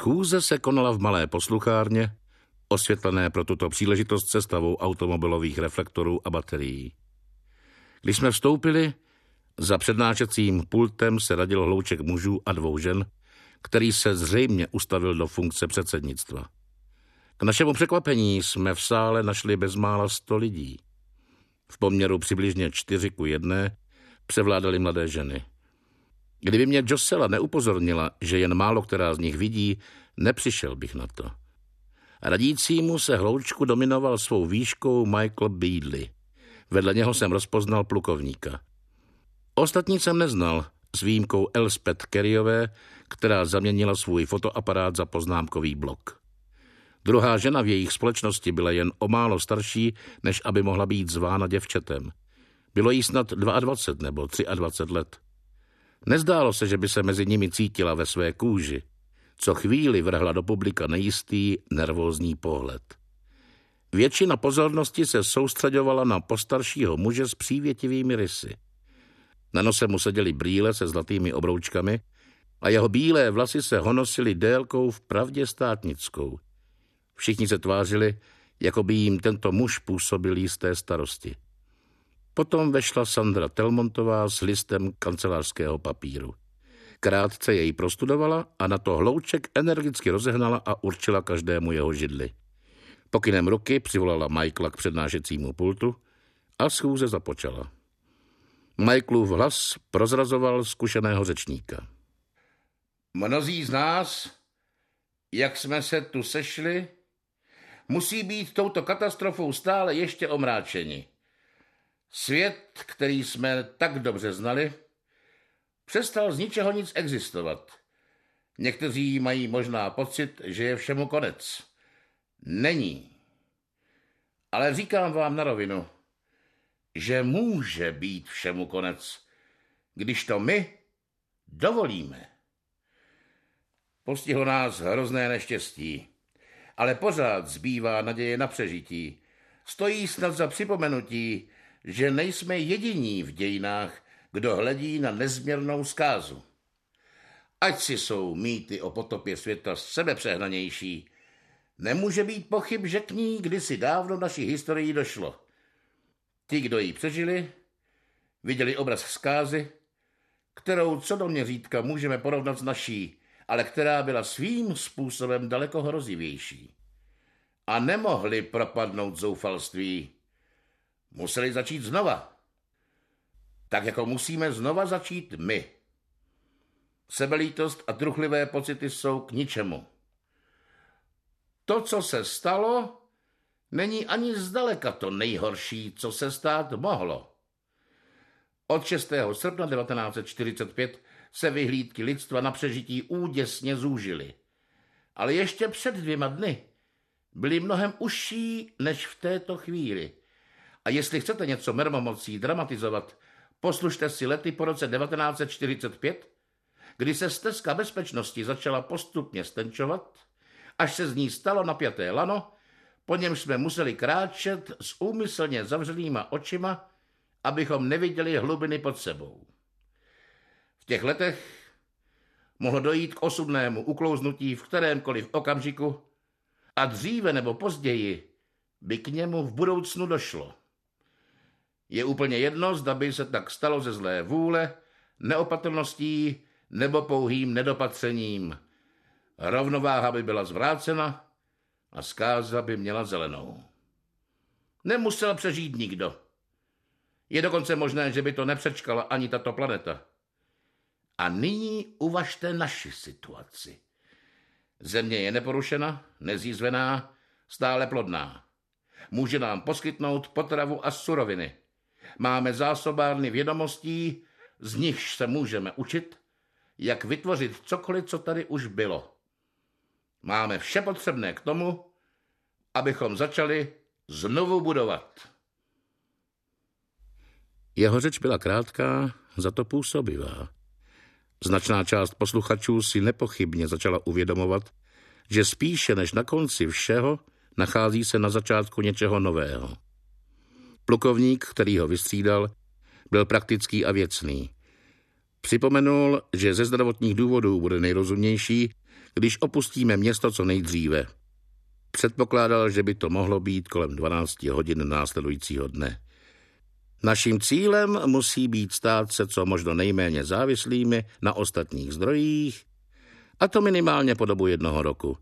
Schůze se konala v malé posluchárně, osvětlené pro tuto příležitost sestavou automobilových reflektorů a baterií. Když jsme vstoupili, za přednášecím pultem se radil hlouček mužů a dvou žen, který se zřejmě ustavil do funkce předsednictva. K našemu překvapení jsme v sále našli bezmála sto lidí. V poměru přibližně čtyři ku jedné převládaly mladé ženy. Kdyby mě Josela neupozornila, že jen málo která z nich vidí, nepřišel bych na to. Radícímu se hloučku dominoval svou výškou Michael Beadley. Vedle něho jsem rozpoznal plukovníka. Ostatní jsem neznal, s výjimkou Elspeth Kerryové, která zaměnila svůj fotoaparát za poznámkový blok. Druhá žena v jejich společnosti byla jen o málo starší, než aby mohla být zvána děvčetem. Bylo jí snad 22 nebo 23 let. Nezdálo se, že by se mezi nimi cítila ve své kůži. Co chvíli vrhla do publika nejistý, nervózní pohled. Většina pozornosti se soustředovala na postaršího muže s přívětivými rysy. Na nose mu seděly brýle se zlatými obroučkami a jeho bílé vlasy se honosily délkou v pravdě státnickou. Všichni se tvářili, jako by jim tento muž působil jisté starosti. Potom vešla Sandra Telmontová s listem kancelářského papíru. Krátce jej prostudovala a na to hlouček energicky rozehnala a určila každému jeho židli. Pokynem ruky přivolala Michaela k přednášecímu pultu a schůze započala. Michaelův hlas prozrazoval zkušeného řečníka. Mnozí z nás, jak jsme se tu sešli, musí být touto katastrofou stále ještě omráčeni. Svět, který jsme tak dobře znali, přestal z ničeho nic existovat. Někteří mají možná pocit, že je všemu konec. Není. Ale říkám vám na rovinu, že může být všemu konec, když to my dovolíme. Postihlo nás hrozné neštěstí, ale pořád zbývá naděje na přežití. Stojí snad za připomenutí, že nejsme jediní v dějinách, kdo hledí na nezměrnou zkázu. Ať si jsou mýty o potopě světa sebepřehnanější, nemůže být pochyb, že k ní kdysi dávno v naší historii došlo. Ti, kdo ji přežili, viděli obraz zkázy, kterou co do měřítka můžeme porovnat s naší, ale která byla svým způsobem daleko hrozivější. A nemohli propadnout zoufalství. Museli začít znova. Tak jako musíme znova začít my. Sebelítost a truchlivé pocity jsou k ničemu. To, co se stalo, není ani zdaleka to nejhorší, co se stát mohlo. Od 6. srpna 1945 se vyhlídky lidstva na přežití úděsně zúžily. Ale ještě před dvěma dny byly mnohem užší než v této chvíli. A jestli chcete něco mermomocí dramatizovat, poslušte si lety po roce 1945, kdy se stezka bezpečnosti začala postupně stenčovat, až se z ní stalo napjaté lano, po něm jsme museli kráčet s úmyslně zavřenýma očima, abychom neviděli hlubiny pod sebou. V těch letech mohlo dojít k osudnému uklouznutí v kterémkoliv okamžiku a dříve nebo později by k němu v budoucnu došlo. Je úplně jedno, zda by se tak stalo ze zlé vůle, neopatrností nebo pouhým nedopatřením. Rovnováha by byla zvrácena a zkáza by měla zelenou. Nemusel přežít nikdo. Je dokonce možné, že by to nepřečkala ani tato planeta. A nyní uvažte naši situaci. Země je neporušena, nezjízvená, stále plodná. Může nám poskytnout potravu a suroviny. Máme zásobárny vědomostí, z nichž se můžeme učit, jak vytvořit cokoliv, co tady už bylo. Máme vše potřebné k tomu, abychom začali znovu budovat. Jeho řeč byla krátká, za to působivá. Značná část posluchačů si nepochybně začala uvědomovat, že spíše než na konci všeho nachází se na začátku něčeho nového. Plukovník, který ho vystřídal, byl praktický a věcný. Připomenul, že ze zdravotních důvodů bude nejrozumnější, když opustíme město co nejdříve. Předpokládal, že by to mohlo být kolem 12 hodin následujícího dne. Naším cílem musí být stát se co možno nejméně závislými na ostatních zdrojích, a to minimálně po dobu jednoho roku.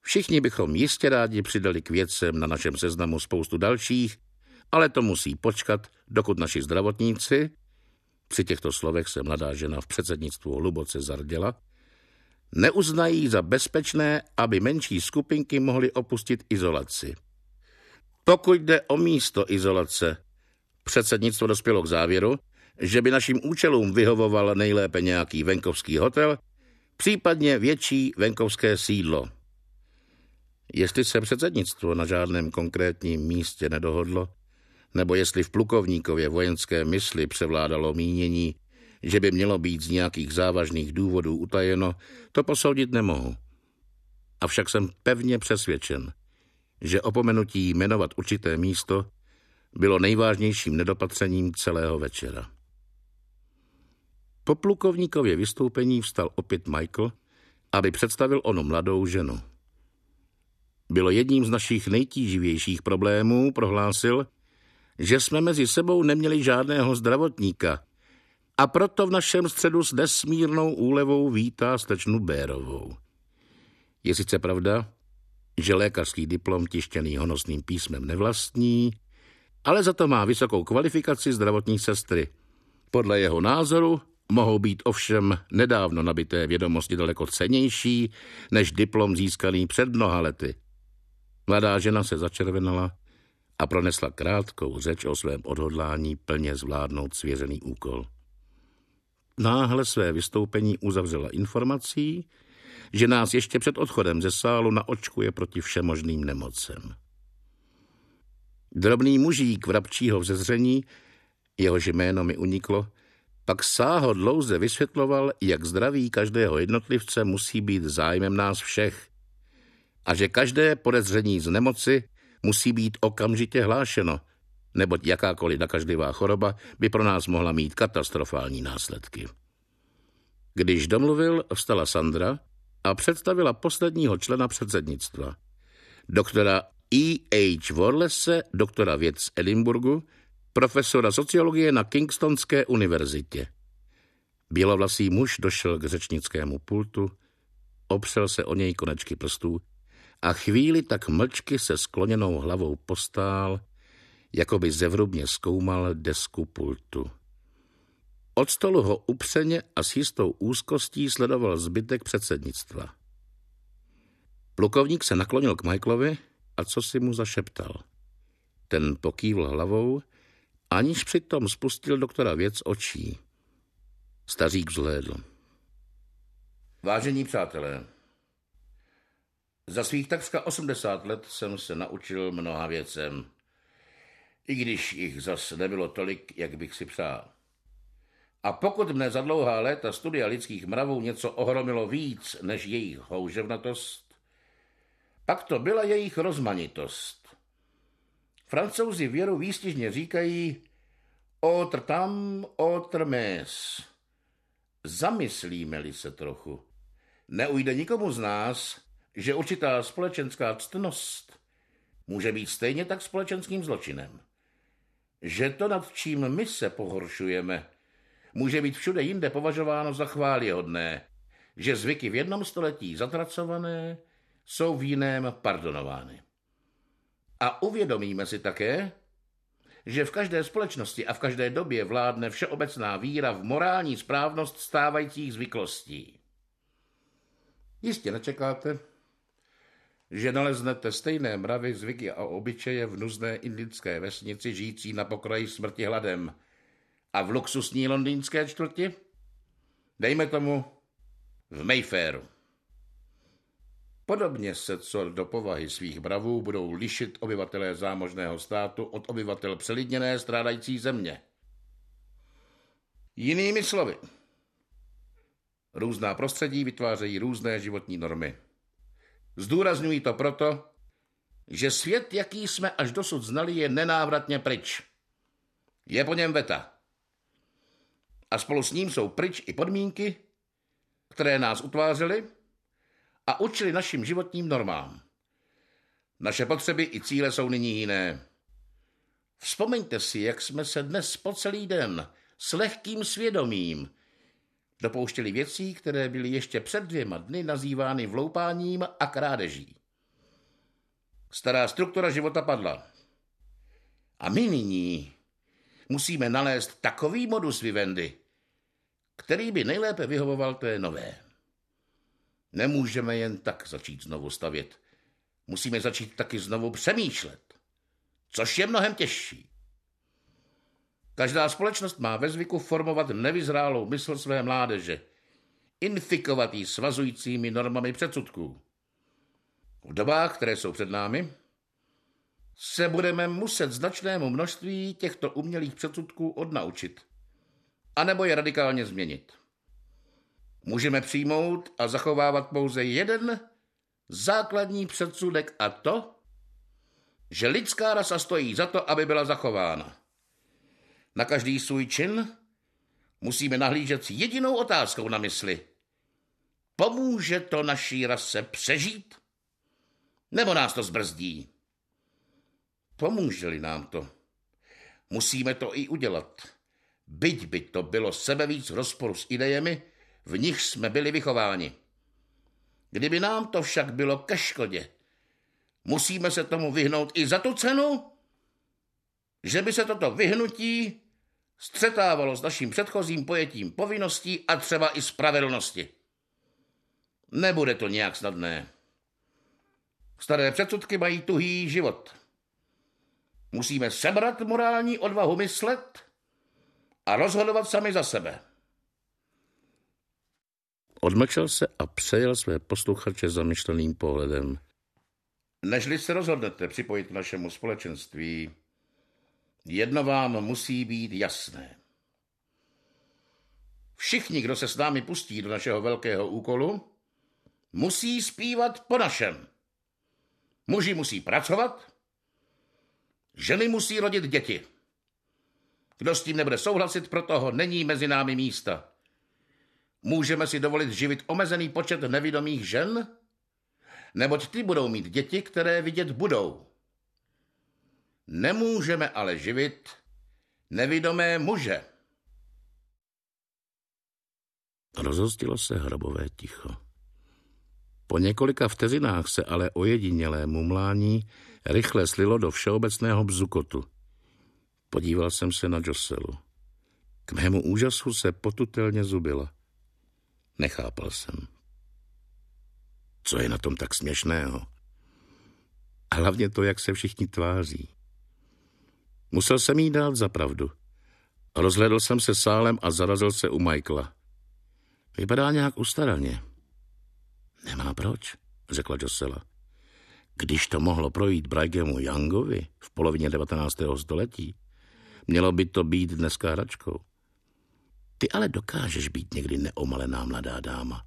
Všichni bychom jistě rádi přidali k věcem na našem seznamu spoustu dalších, ale to musí počkat, dokud naši zdravotníci, při těchto slovech se mladá žena v předsednictvu hluboce zarděla, neuznají za bezpečné, aby menší skupinky mohly opustit izolaci. Pokud jde o místo izolace, předsednictvo dospělo k závěru, že by našim účelům vyhovoval nejlépe nějaký venkovský hotel, případně větší venkovské sídlo. Jestli se předsednictvo na žádném konkrétním místě nedohodlo, nebo jestli v plukovníkově vojenské mysli převládalo mínění, že by mělo být z nějakých závažných důvodů utajeno, to posoudit nemohu. Avšak jsem pevně přesvědčen, že opomenutí jmenovat určité místo bylo nejvážnějším nedopatřením celého večera. Po plukovníkově vystoupení vstal opět Michael, aby představil onu mladou ženu. Bylo jedním z našich nejtíživějších problémů, prohlásil, že jsme mezi sebou neměli žádného zdravotníka a proto v našem středu s nesmírnou úlevou vítá stečnu Bérovou. Je sice pravda, že lékařský diplom tištěný honosným písmem nevlastní, ale za to má vysokou kvalifikaci zdravotní sestry. Podle jeho názoru mohou být ovšem nedávno nabité vědomosti daleko cenější než diplom získaný před mnoha lety. Mladá žena se začervenala a pronesla krátkou řeč o svém odhodlání plně zvládnout svěřený úkol. Náhle své vystoupení uzavřela informací, že nás ještě před odchodem ze sálu naočkuje proti všemožným nemocem. Drobný mužík vrabčího vzezření, jehož jméno mi uniklo, pak sáho dlouze vysvětloval, jak zdraví každého jednotlivce musí být zájmem nás všech a že každé podezření z nemoci musí být okamžitě hlášeno, neboť jakákoliv nakažlivá choroba by pro nás mohla mít katastrofální následky. Když domluvil, vstala Sandra a představila posledního člena předsednictva, doktora E. H. Worlese, doktora věd z Edinburgu, profesora sociologie na Kingstonské univerzitě. Bělovlasý muž došel k řečnickému pultu, opřel se o něj konečky prstů a chvíli tak mlčky se skloněnou hlavou postál, jako by zevrubně zkoumal desku pultu. Od stolu ho upřeně a s jistou úzkostí sledoval zbytek předsednictva. Plukovník se naklonil k Michaelovi a co si mu zašeptal. Ten pokývl hlavou, aniž přitom spustil doktora věc očí. Stařík vzhlédl. Vážení přátelé, za svých takřka 80 let jsem se naučil mnoha věcem, i když jich zas nebylo tolik, jak bych si přál. A pokud mne za dlouhá léta studia lidských mravů něco ohromilo víc než jejich houževnatost, pak to byla jejich rozmanitost. Francouzi věru výstižně říkají otr tam, otr mes. Zamyslíme-li se trochu. Neujde nikomu z nás, že určitá společenská ctnost může být stejně tak společenským zločinem. Že to, nad čím my se pohoršujeme, může být všude jinde považováno za chválihodné, že zvyky v jednom století zatracované jsou v jiném pardonovány. A uvědomíme si také, že v každé společnosti a v každé době vládne všeobecná víra v morální správnost stávajících zvyklostí. Jistě nečekáte, že naleznete stejné mravy, zvyky a obyčeje v nuzné indické vesnici žijící na pokraji smrti hladem a v luxusní londýnské čtvrti? Dejme tomu v Mayfairu. Podobně se co do povahy svých bravů budou lišit obyvatelé zámožného státu od obyvatel přelidněné strádající země. Jinými slovy, různá prostředí vytvářejí různé životní normy. Zdůrazňuji to proto, že svět, jaký jsme až dosud znali, je nenávratně pryč. Je po něm veta. A spolu s ním jsou pryč i podmínky, které nás utvářely a učili našim životním normám. Naše potřeby i cíle jsou nyní jiné. Vzpomeňte si, jak jsme se dnes po celý den s lehkým svědomím dopouštěli věcí, které byly ještě před dvěma dny nazývány vloupáním a krádeží. Stará struktura života padla. A my nyní musíme nalézt takový modus vivendi, který by nejlépe vyhovoval té nové. Nemůžeme jen tak začít znovu stavět. Musíme začít taky znovu přemýšlet, což je mnohem těžší. Každá společnost má ve zvyku formovat nevyzrálou mysl své mládeže, infikovat ji svazujícími normami předsudků. V dobách, které jsou před námi, se budeme muset značnému množství těchto umělých předsudků odnaučit, anebo je radikálně změnit. Můžeme přijmout a zachovávat pouze jeden základní předsudek a to, že lidská rasa stojí za to, aby byla zachována. Na každý svůj čin musíme nahlížet s jedinou otázkou na mysli. Pomůže to naší rase přežít? Nebo nás to zbrzdí? Pomůže-li nám to, musíme to i udělat. Byť by to bylo sebevíc v rozporu s idejemi, v nich jsme byli vychováni. Kdyby nám to však bylo ke škodě, musíme se tomu vyhnout i za tu cenu, že by se toto vyhnutí střetávalo s naším předchozím pojetím povinností a třeba i spravedlnosti. Nebude to nějak snadné. Staré předsudky mají tuhý život. Musíme sebrat morální odvahu myslet a rozhodovat sami za sebe. Odmlčel se a přejel své posluchače zamyšleným pohledem. Nežli se rozhodnete připojit k našemu společenství, jedno vám musí být jasné. Všichni, kdo se s námi pustí do našeho velkého úkolu, musí zpívat po našem. Muži musí pracovat, ženy musí rodit děti. Kdo s tím nebude souhlasit, pro toho není mezi námi místa. Můžeme si dovolit živit omezený počet nevidomých žen? Neboť ty budou mít děti, které vidět budou. Nemůžeme ale živit nevidomé muže. Rozhostilo se hrobové ticho. Po několika vteřinách se ale ojedinělé mumlání rychle slilo do všeobecného bzukotu. Podíval jsem se na Joselu. K mému úžasu se potutelně zubila. Nechápal jsem. Co je na tom tak směšného? A hlavně to, jak se všichni tváří. Musel jsem jí dát za pravdu. Rozhledl jsem se sálem a zarazil se u Michaela. Vypadá nějak ustaraně. Nemá proč, řekla Josela. Když to mohlo projít Brigemu Youngovi v polovině 19. století, mělo by to být dneska hračkou. Ty ale dokážeš být někdy neomalená mladá dáma.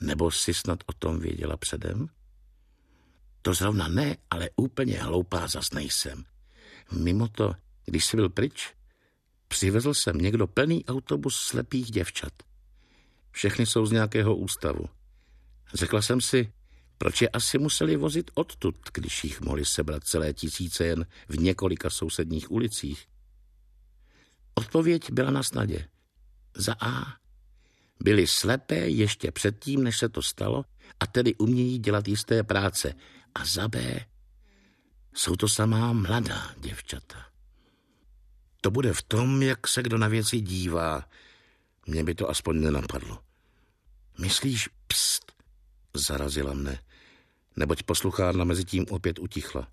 Nebo jsi snad o tom věděla předem? To zrovna ne, ale úplně hloupá zas nejsem. Mimo to, když jsi byl pryč, přivezl jsem někdo plný autobus slepých děvčat. Všechny jsou z nějakého ústavu. Řekla jsem si, proč je asi museli vozit odtud, když jich mohli sebrat celé tisíce jen v několika sousedních ulicích. Odpověď byla na snadě. Za A. Byli slepé ještě předtím, než se to stalo, a tedy umějí dělat jisté práce. A za B. Jsou to samá mladá děvčata. To bude v tom, jak se kdo na věci dívá. Mně by to aspoň nenapadlo. Myslíš, pst, zarazila mne, neboť posluchárna mezi tím opět utichla.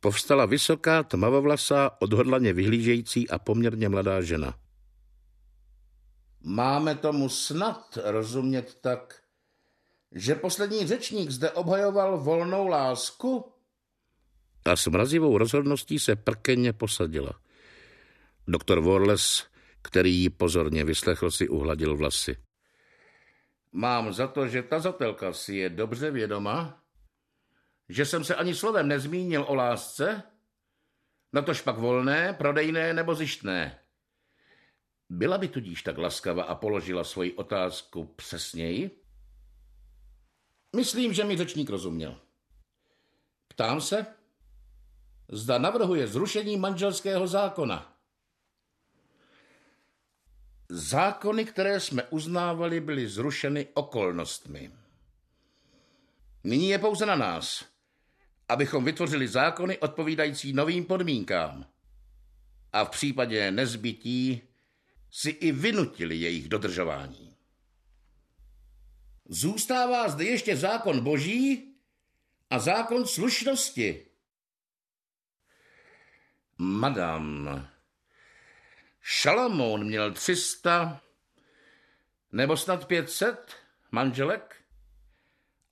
Povstala vysoká, tmavovlasá, odhodlaně vyhlížející a poměrně mladá žena. Máme tomu snad rozumět tak, že poslední řečník zde obhajoval volnou lásku? A s mrazivou rozhodností se prkeně posadila. Doktor Warles, který ji pozorně vyslechl, si uhladil vlasy. Mám za to, že tazatelka si je dobře vědoma, že jsem se ani slovem nezmínil o lásce, natož pak volné, prodejné nebo zištné. Byla by tudíž tak laskava a položila svoji otázku přesněji? Myslím, že mi řečník rozuměl. Ptám se, zda navrhuje zrušení manželského zákona. Zákony, které jsme uznávali, byly zrušeny okolnostmi. Nyní je pouze na nás, abychom vytvořili zákony odpovídající novým podmínkám a v případě nezbytí si i vynutili jejich dodržování. Zůstává zde ještě zákon boží a zákon slušnosti. Madam, Šalamoun měl 300 nebo snad 500 manželek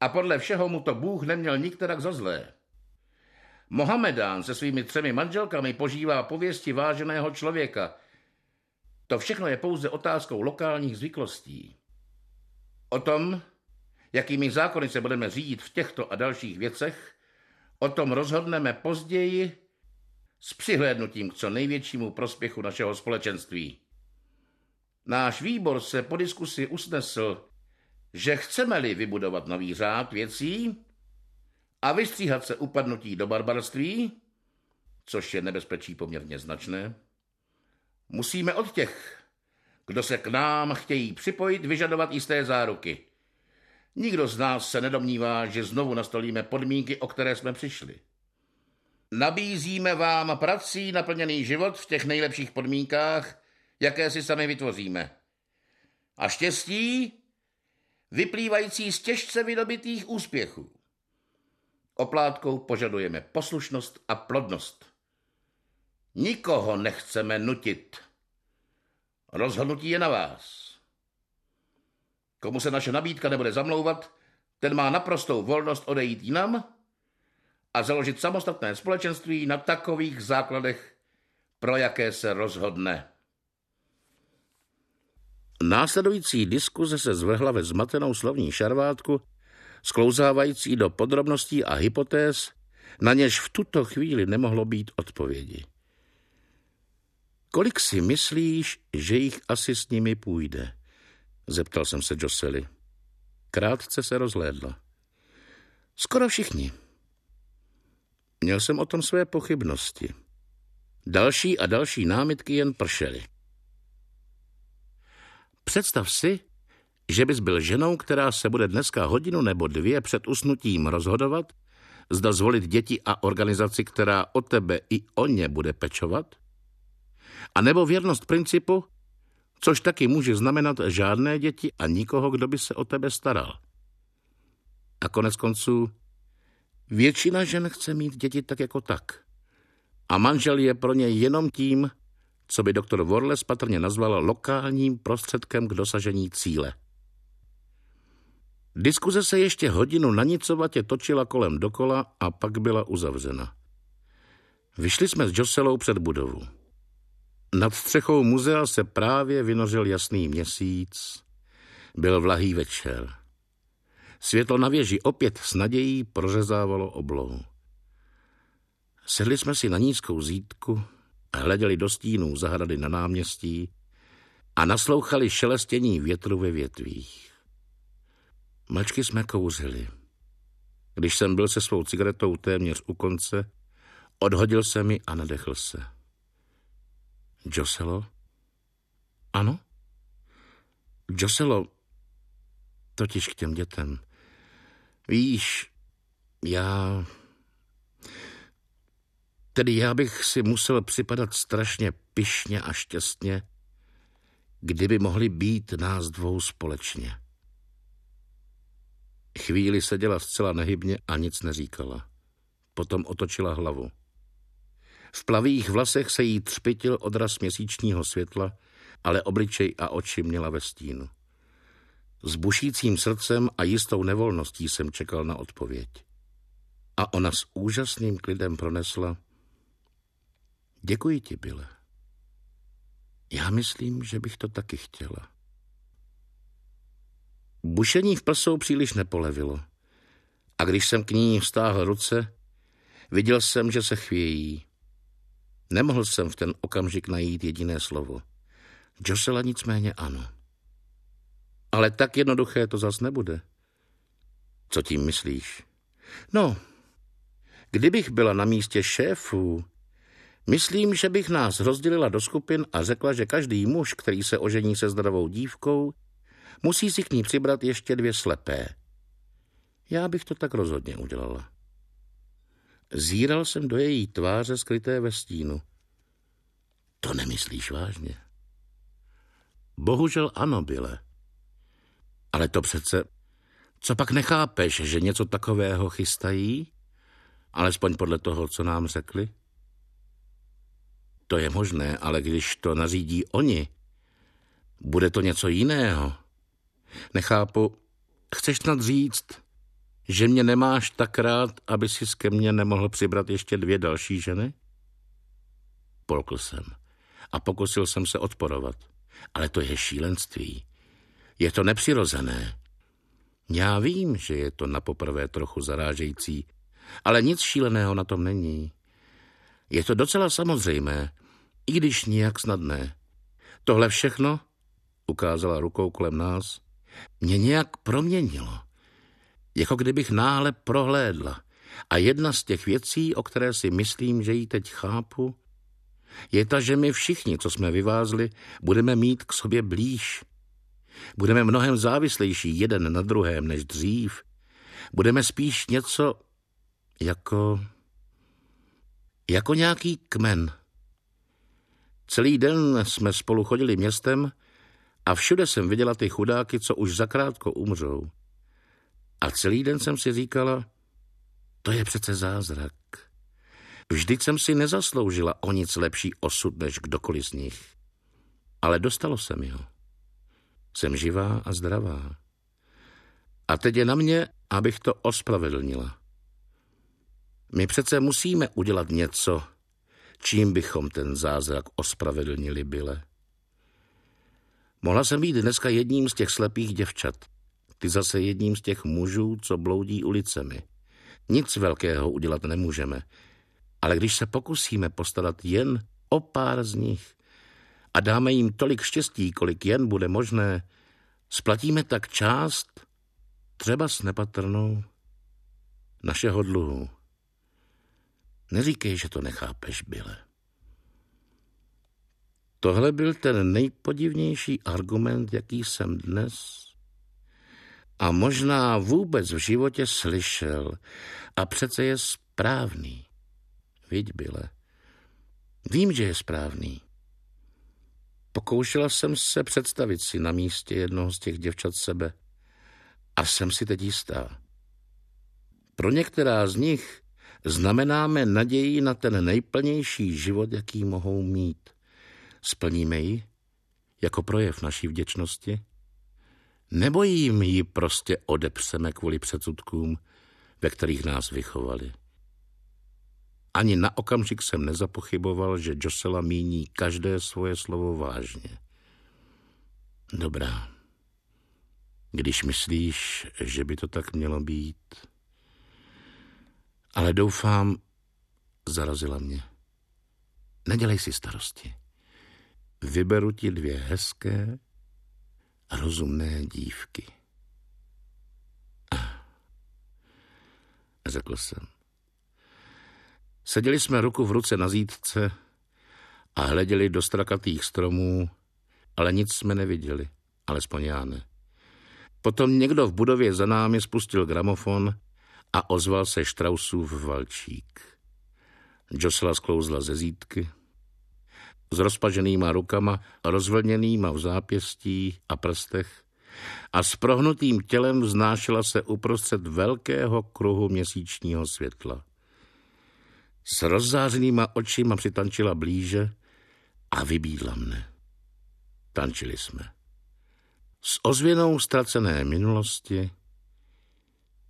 a podle všeho mu to Bůh neměl nikterak za zlé. Mohamedán se svými třemi manželkami požívá pověsti váženého člověka. To všechno je pouze otázkou lokálních zvyklostí. O tom, jakými zákony se budeme řídit v těchto a dalších věcech, o tom rozhodneme později s přihlédnutím k co největšímu prospěchu našeho společenství. Náš výbor se po diskusi usnesl, že chceme-li vybudovat nový řád věcí a vystříhat se upadnutí do barbarství, což je nebezpečí poměrně značné, musíme od těch, kdo se k nám chtějí připojit, vyžadovat jisté záruky. Nikdo z nás se nedomnívá, že znovu nastolíme podmínky, o které jsme přišli. Nabízíme vám prací naplněný život v těch nejlepších podmínkách, jaké si sami vytvoříme. A štěstí, vyplývající z těžce vydobitých úspěchů. Oplátkou požadujeme poslušnost a plodnost. Nikoho nechceme nutit. Rozhodnutí je na vás. Komu se naše nabídka nebude zamlouvat, ten má naprostou volnost odejít jinam a založit samostatné společenství na takových základech, pro jaké se rozhodne. Následující diskuze se zvrhla ve zmatenou slovní šarvátku, sklouzávající do podrobností a hypotéz, na něž v tuto chvíli nemohlo být odpovědi. Kolik si myslíš, že jich asi s nimi půjde? Zeptal jsem se Josely. Krátce se rozhlédla. Skoro všichni. Měl jsem o tom své pochybnosti. Další a další námitky jen pršely. Představ si, že bys byl ženou, která se bude dneska hodinu nebo dvě před usnutím rozhodovat, zda zvolit děti a organizaci, která o tebe i o ně bude pečovat? A nebo věrnost principu, což taky může znamenat žádné děti a nikoho, kdo by se o tebe staral. A konec konců, většina žen chce mít děti tak jako tak. A manžel je pro ně jenom tím, co by doktor Worles patrně nazval lokálním prostředkem k dosažení cíle. Diskuze se ještě hodinu nanicovatě točila kolem dokola a pak byla uzavřena. Vyšli jsme s Joselou před budovu. Nad střechou muzea se právě vynořil jasný měsíc. Byl vlahý večer. Světlo na věži opět s nadějí prořezávalo oblohu. Sedli jsme si na nízkou zítku, hleděli do stínů zahrady na náměstí a naslouchali šelestění větru ve větvích. Mlčky jsme kouřili. Když jsem byl se svou cigaretou téměř u konce, odhodil se mi a nadechl se. Joselo? Ano? Joselo, totiž k těm dětem. Víš, já... Tedy já bych si musel připadat strašně pyšně a šťastně, kdyby mohli být nás dvou společně. Chvíli seděla zcela nehybně a nic neříkala. Potom otočila hlavu. V plavých vlasech se jí třpitil odraz měsíčního světla, ale obličej a oči měla ve stínu. S bušícím srdcem a jistou nevolností jsem čekal na odpověď. A ona s úžasným klidem pronesla Děkuji ti, Bile. Já myslím, že bych to taky chtěla. Bušení v prsou příliš nepolevilo. A když jsem k ní vstáhl ruce, viděl jsem, že se chvějí. Nemohl jsem v ten okamžik najít jediné slovo. Josela nicméně ano. Ale tak jednoduché to zas nebude. Co tím myslíš? No, kdybych byla na místě šéfů, myslím, že bych nás rozdělila do skupin a řekla, že každý muž, který se ožení se zdravou dívkou, musí si k ní přibrat ještě dvě slepé. Já bych to tak rozhodně udělala. Zíral jsem do její tváře skryté ve stínu. To nemyslíš vážně? Bohužel ano, Bile. Ale to přece... Co pak nechápeš, že něco takového chystají? Alespoň podle toho, co nám řekli? To je možné, ale když to nařídí oni, bude to něco jiného. Nechápu, chceš snad říct, že mě nemáš tak rád, aby si ke mně nemohl přibrat ještě dvě další ženy? Polkl jsem a pokusil jsem se odporovat. Ale to je šílenství. Je to nepřirozené. Já vím, že je to na poprvé trochu zarážející, ale nic šíleného na tom není. Je to docela samozřejmé, i když nijak snadné. Tohle všechno, ukázala rukou kolem nás, mě nějak proměnilo. Jako kdybych náhle prohlédla. A jedna z těch věcí, o které si myslím, že ji teď chápu, je ta, že my všichni, co jsme vyvázli, budeme mít k sobě blíž. Budeme mnohem závislejší jeden na druhém než dřív. Budeme spíš něco jako... jako nějaký kmen. Celý den jsme spolu chodili městem a všude jsem viděla ty chudáky, co už zakrátko umřou. A celý den jsem si říkala, to je přece zázrak. Vždyť jsem si nezasloužila o nic lepší osud než kdokoliv z nich. Ale dostalo se mi ho. Jsem živá a zdravá. A teď je na mě, abych to ospravedlnila. My přece musíme udělat něco, čím bychom ten zázrak ospravedlnili byle. Mohla jsem být dneska jedním z těch slepých děvčat. Ty zase jedním z těch mužů, co bloudí ulicemi. Nic velkého udělat nemůžeme. Ale když se pokusíme postarat jen o pár z nich a dáme jim tolik štěstí, kolik jen bude možné, splatíme tak část, třeba s nepatrnou, našeho dluhu. Neříkej, že to nechápeš, Bile. Tohle byl ten nejpodivnější argument, jaký jsem dnes a možná vůbec v životě slyšel a přece je správný. Viď, Bile. Vím, že je správný. Pokoušela jsem se představit si na místě jednoho z těch děvčat sebe a jsem si teď jistá. Pro některá z nich znamenáme naději na ten nejplnější život, jaký mohou mít. Splníme ji jako projev naší vděčnosti? Nebo jim ji prostě odepřeme kvůli předsudkům, ve kterých nás vychovali? Ani na okamžik jsem nezapochyboval, že Josela míní každé svoje slovo vážně. Dobrá. Když myslíš, že by to tak mělo být. Ale doufám, zarazila mě. Nedělej si starosti. Vyberu ti dvě hezké, rozumné dívky. Řekl jsem. Seděli jsme ruku v ruce na zítce a hleděli do strakatých stromů, ale nic jsme neviděli, alespoň já ne. Potom někdo v budově za námi spustil gramofon a ozval se Štrausův valčík. Josela sklouzla ze zítky, s rozpaženýma rukama, rozvlněnýma v zápěstí a prstech a s prohnutým tělem vznášela se uprostřed velkého kruhu měsíčního světla. S rozzářenýma očima přitančila blíže a vybídla mne. Tančili jsme. S ozvěnou ztracené minulosti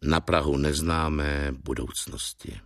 na Prahu neznámé budoucnosti.